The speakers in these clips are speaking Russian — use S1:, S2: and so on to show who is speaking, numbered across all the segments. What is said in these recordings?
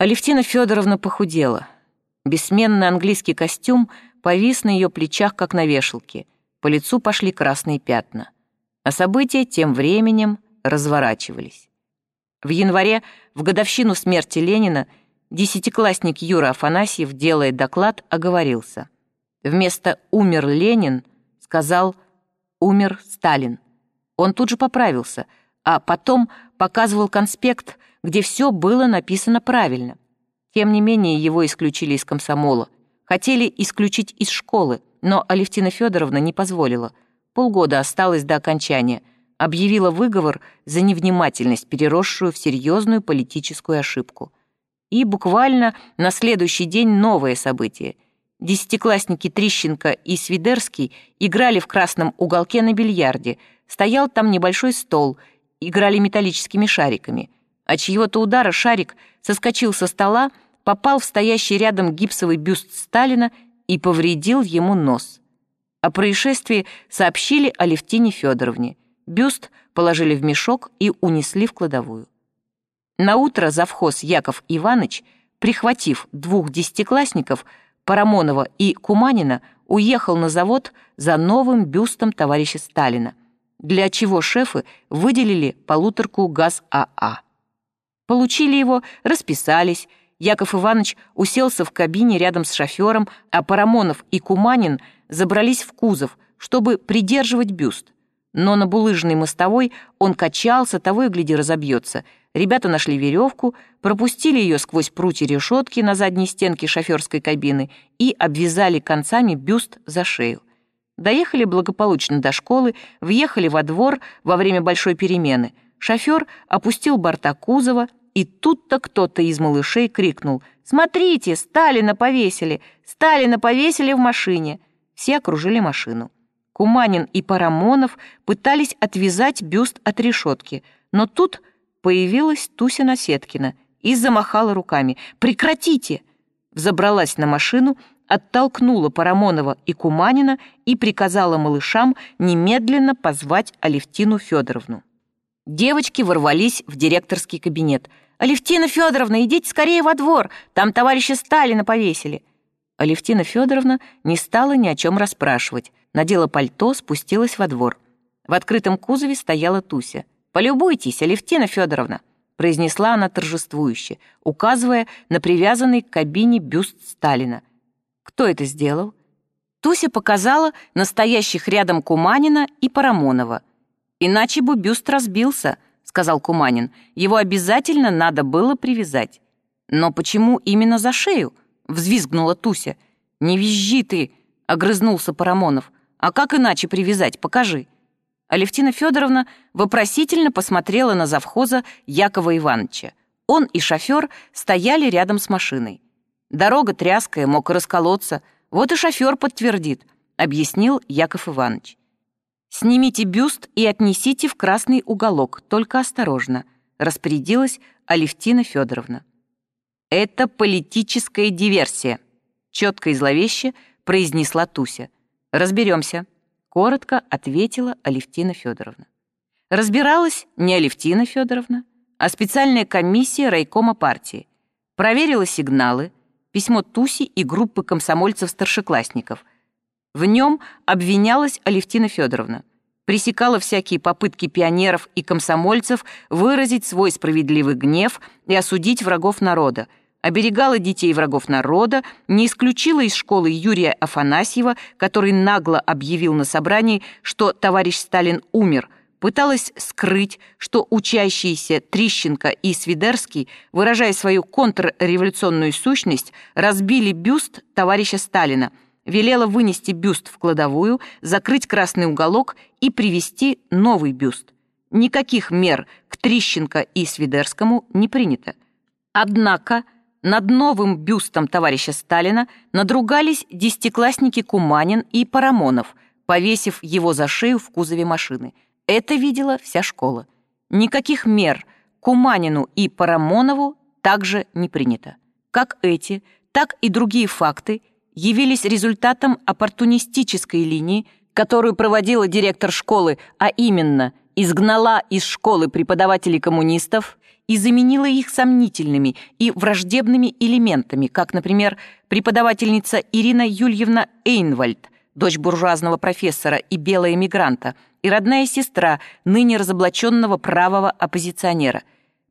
S1: Алевтина Федоровна похудела. Бессменный английский костюм повис на ее плечах, как на вешалке. По лицу пошли красные пятна. А события тем временем разворачивались. В январе, в годовщину смерти Ленина, десятиклассник Юра Афанасьев, делая доклад, оговорился. Вместо «умер Ленин» сказал «умер Сталин». Он тут же поправился, а потом показывал конспект, где все было написано правильно. Тем не менее, его исключили из комсомола. Хотели исключить из школы, но Алевтина Федоровна не позволила. Полгода осталось до окончания. Объявила выговор за невнимательность, переросшую в серьезную политическую ошибку. И буквально на следующий день новое событие. Десятиклассники Трищенко и Свидерский играли в красном уголке на бильярде. Стоял там небольшой стол, играли металлическими шариками. От чьего-то удара шарик соскочил со стола, попал в стоящий рядом гипсовый бюст Сталина и повредил ему нос. О происшествии сообщили Алевтине Федоровне. Бюст положили в мешок и унесли в кладовую. Наутро завхоз Яков Иванович, прихватив двух десятиклассников, Парамонова и Куманина, уехал на завод за новым бюстом товарища Сталина, для чего шефы выделили полуторку ГАЗ-АА. Получили его, расписались, Яков Иванович уселся в кабине рядом с шофером, а Парамонов и Куманин забрались в кузов, чтобы придерживать бюст. Но на булыжной мостовой он качался, того и гляди разобьется. Ребята нашли веревку, пропустили ее сквозь прутья решетки на задней стенке шоферской кабины и обвязали концами бюст за шею. Доехали благополучно до школы, въехали во двор во время большой перемены. Шофер опустил борта кузова, и тут-то кто-то из малышей крикнул «Смотрите, Сталина повесили! Сталина повесили в машине!» Все окружили машину. Куманин и Парамонов пытались отвязать бюст от решетки, но тут появилась Туся Насеткина и замахала руками. «Прекратите!» Взобралась на машину, оттолкнула Парамонова и Куманина и приказала малышам немедленно позвать Алевтину Федоровну. Девочки ворвались в директорский кабинет. «Алевтина Федоровна, идите скорее во двор, там товарища Сталина повесили». Алевтина Федоровна не стала ни о чем расспрашивать, надела пальто, спустилась во двор. В открытом кузове стояла Туся. «Полюбуйтесь, Алевтина Федоровна», произнесла она торжествующе, указывая на привязанный к кабине бюст Сталина. «Кто это сделал?» Туся показала настоящих рядом Куманина и Парамонова — «Иначе бы бюст разбился», — сказал Куманин. «Его обязательно надо было привязать». «Но почему именно за шею?» — взвизгнула Туся. «Не визжи ты!» — огрызнулся Парамонов. «А как иначе привязать? Покажи». Алевтина Федоровна вопросительно посмотрела на завхоза Якова Ивановича. Он и шофер стояли рядом с машиной. Дорога тряская, мог расколоться. Вот и шофер подтвердит, объяснил Яков Иванович. «Снимите бюст и отнесите в красный уголок, только осторожно», распорядилась Алевтина Федоровна. «Это политическая диверсия», четко и зловеще произнесла Туся. «Разберемся», коротко ответила Алевтина Федоровна. Разбиралась не Алевтина Федоровна, а специальная комиссия райкома партии. Проверила сигналы, письмо Туси и группы комсомольцев-старшеклассников, в нем обвинялась Алевтина Федоровна. Пресекала всякие попытки пионеров и комсомольцев выразить свой справедливый гнев и осудить врагов народа, оберегала детей врагов народа, не исключила из школы Юрия Афанасьева, который нагло объявил на собрании, что товарищ Сталин умер, пыталась скрыть, что учащиеся Трищенко и Свидерский, выражая свою контрреволюционную сущность, разбили бюст товарища Сталина – велела вынести бюст в кладовую, закрыть красный уголок и привести новый бюст. Никаких мер к Трищенко и Свидерскому не принято. Однако над новым бюстом товарища Сталина надругались десятиклассники Куманин и Парамонов, повесив его за шею в кузове машины. Это видела вся школа. Никаких мер Куманину и Парамонову также не принято. Как эти, так и другие факты явились результатом оппортунистической линии, которую проводила директор школы, а именно изгнала из школы преподавателей коммунистов и заменила их сомнительными и враждебными элементами, как, например, преподавательница Ирина Юльевна Эйнвальд, дочь буржуазного профессора и белая эмигранта, и родная сестра ныне разоблаченного правого оппозиционера,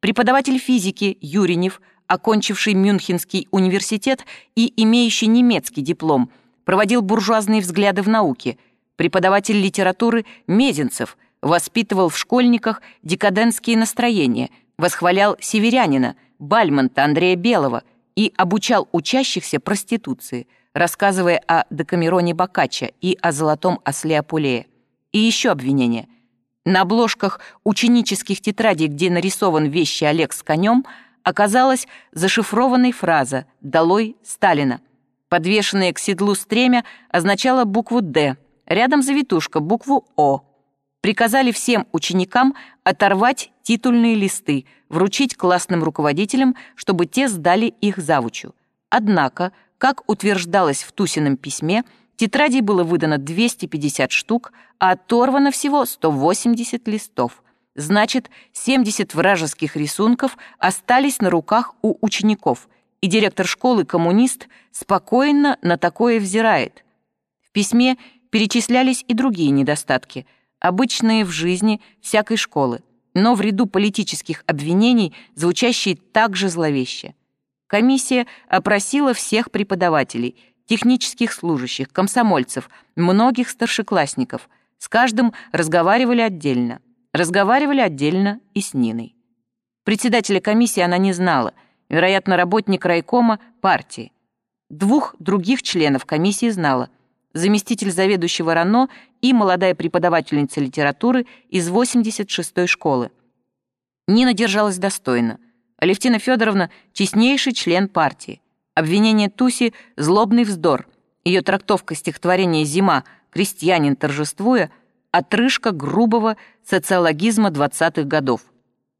S1: преподаватель физики Юринев, окончивший Мюнхенский университет и имеющий немецкий диплом, проводил буржуазные взгляды в науке, преподаватель литературы Мезенцев воспитывал в школьниках декадентские настроения – восхвалял северянина, Бальмонта Андрея Белого и обучал учащихся проституции, рассказывая о Декамероне Боккаччо и о Золотом осле Апулея. И еще обвинение. На обложках ученических тетрадей, где нарисован вещи Олег с конем, оказалась зашифрованной фраза «Долой Сталина». Подвешенная к седлу стремя означала букву «Д», рядом завитушка, букву «О», приказали всем ученикам оторвать титульные листы, вручить классным руководителям, чтобы те сдали их завучу. Однако, как утверждалось в Тусином письме, тетрадей было выдано 250 штук, а оторвано всего 180 листов. Значит, 70 вражеских рисунков остались на руках у учеников, и директор школы, коммунист, спокойно на такое взирает. В письме перечислялись и другие недостатки – обычные в жизни всякой школы, но в ряду политических обвинений, звучащие также зловеще. Комиссия опросила всех преподавателей, технических служащих, комсомольцев, многих старшеклассников. С каждым разговаривали отдельно. Разговаривали отдельно и с Ниной. Председателя комиссии она не знала, вероятно, работник райкома партии. Двух других членов комиссии знала – заместитель заведующего РАНО и молодая преподавательница литературы из 86-й школы. Нина держалась достойно. Алевтина Федоровна — честнейший член партии. Обвинение Туси — злобный вздор. Ее трактовка стихотворения «Зима», «Крестьянин торжествуя» — отрыжка грубого социологизма 20-х годов.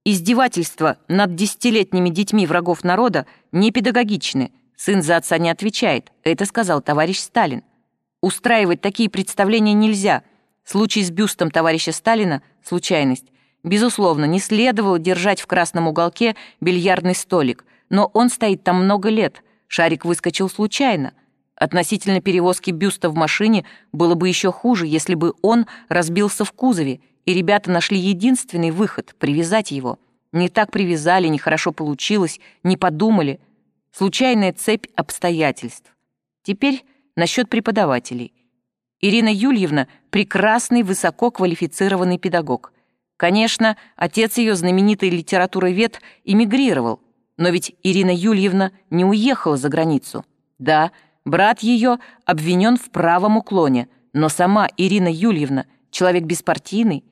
S1: Издевательства над десятилетними детьми врагов народа не педагогичны. Сын за отца не отвечает. Это сказал товарищ Сталин. Устраивать такие представления нельзя. Случай с бюстом товарища Сталина — случайность. Безусловно, не следовало держать в красном уголке бильярдный столик, но он стоит там много лет. Шарик выскочил случайно. Относительно перевозки бюста в машине было бы еще хуже, если бы он разбился в кузове, и ребята нашли единственный выход — привязать его. Не так привязали, нехорошо получилось, не подумали. Случайная цепь обстоятельств. Теперь насчет преподавателей. Ирина Юльевна — прекрасный, высококвалифицированный педагог. Конечно, отец ее, знаменитый литературовед, эмигрировал, но ведь Ирина Юльевна не уехала за границу. Да, брат ее обвинен в правом уклоне, но сама Ирина Юльевна — человек беспартийный.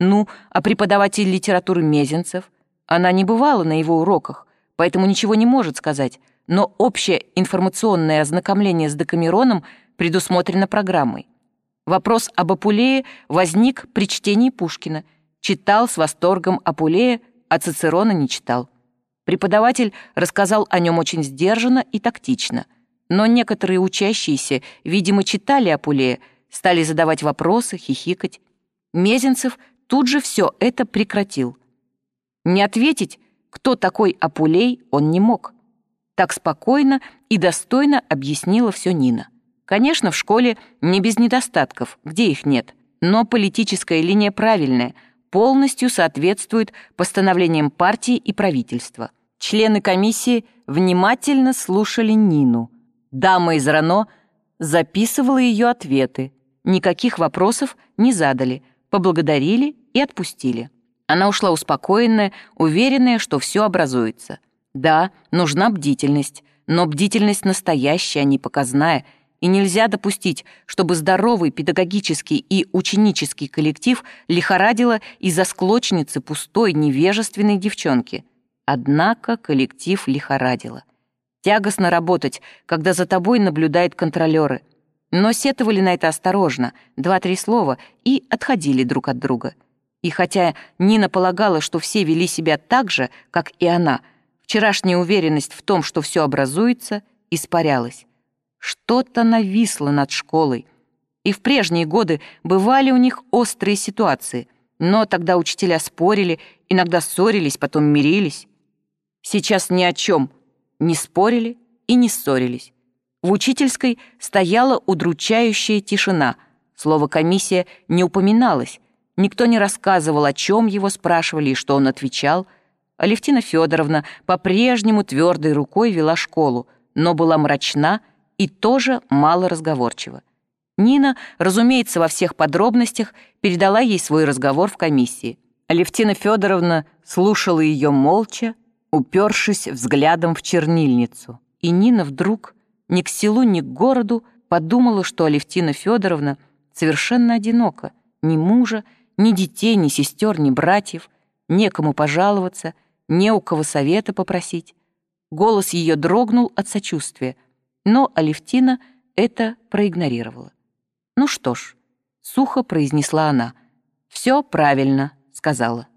S1: Ну, а преподаватель литературы Мезенцев? Она не бывала на его уроках, поэтому ничего не может сказать — но общее информационное ознакомление с Декамероном предусмотрено программой. Вопрос об Апулее возник при чтении Пушкина. Читал с восторгом Апулея, а Цицерона не читал. Преподаватель рассказал о нем очень сдержанно и тактично. Но некоторые учащиеся, видимо, читали Апулея, стали задавать вопросы, хихикать. Мезенцев тут же все это прекратил. Не ответить, кто такой Апулей, он не мог. Так спокойно и достойно объяснила все Нина. Конечно, в школе не без недостатков, где их нет, но политическая линия правильная, полностью соответствует постановлениям партии и правительства. Члены комиссии внимательно слушали Нину. Дама из РАНО записывала ее ответы. Никаких вопросов не задали, поблагодарили и отпустили. Она ушла успокоенная, уверенная, что все образуется. Да, нужна бдительность, но бдительность настоящая, а не показная, и нельзя допустить, чтобы здоровый педагогический и ученический коллектив лихорадило из-за склочницы пустой невежественной девчонки. Однако коллектив лихорадило. Тягостно работать, когда за тобой наблюдают контролеры. Но сетовали на это осторожно, два-три слова, и отходили друг от друга. И хотя Нина полагала, что все вели себя так же, как и она — Вчерашняя уверенность в том, что все образуется, испарялась. Что-то нависло над школой. И в прежние годы бывали у них острые ситуации, но тогда учителя спорили, иногда ссорились, потом мирились. сейчас ни о чем не спорили и не ссорились. В учительской стояла удручающая тишина. Слово «комиссия» не упоминалось. Никто не рассказывал, о чем его спрашивали и что он отвечал. Алевтина Федоровна по-прежнему твердой рукой вела школу, но была мрачна и тоже мало разговорчива. Нина, разумеется, во всех подробностях передала ей свой разговор в комиссии. Алевтина Федоровна слушала ее молча, упершись взглядом в чернильницу. И Нина вдруг, ни к селу, ни к городу, подумала, что Алевтина Федоровна совершенно одинока. Ни мужа, ни детей, ни сестер, ни братьев, некому пожаловаться, не у кого совета попросить. Голос ее дрогнул от сочувствия, но Алевтина это проигнорировала. «Ну что ж», — сухо произнесла она, — «все правильно», — сказала.